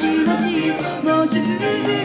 じわち持ち続け